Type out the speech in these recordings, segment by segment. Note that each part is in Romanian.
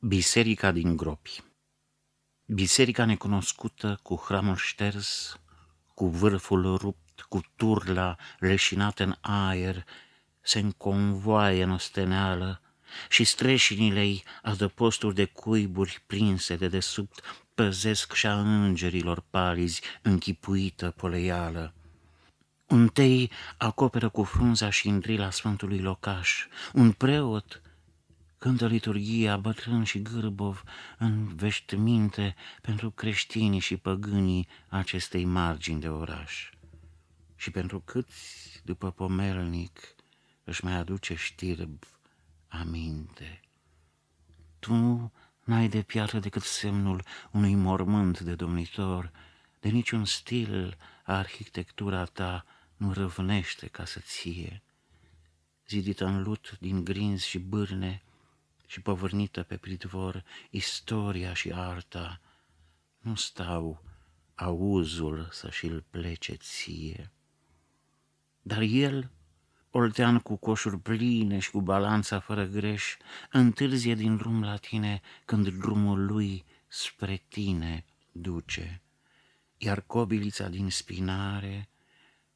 Biserica din gropi Biserica necunoscută, cu hramul șters, cu vârful rupt, cu turla leșinată în aer, se înconvoaie în osteneală și streșinile adăposturi de cuiburi prinse de desubt păzesc și-a îngerilor palizi închipuită poleială. Un tei acoperă cu frunza și îndrila Sfântului Locaș, un preot cântă liturgia bătrân și gârbov în veștiminte pentru creștinii și păgânii acestei margini de oraș. Și pentru câți, după pomelnic, își mai aduce știrb aminte. Tu n-ai de piatră decât semnul unui mormânt de domnitor, de niciun stil arhitectura ta nu răvnește ca să ție. Zidită în lut din grinzi și bârne, și păvârnită pe pridvor, istoria și arta nu stau auzul să și-l plece ție. Dar el, oltean cu coșuri pline și cu balanța fără greș, întârzie din drum la tine când drumul lui spre tine duce, iar cobilița din spinare,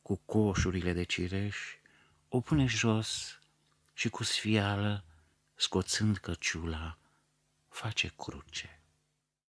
cu coșurile de cireș, o pune jos și cu sfială scoțând căciula, face cruce.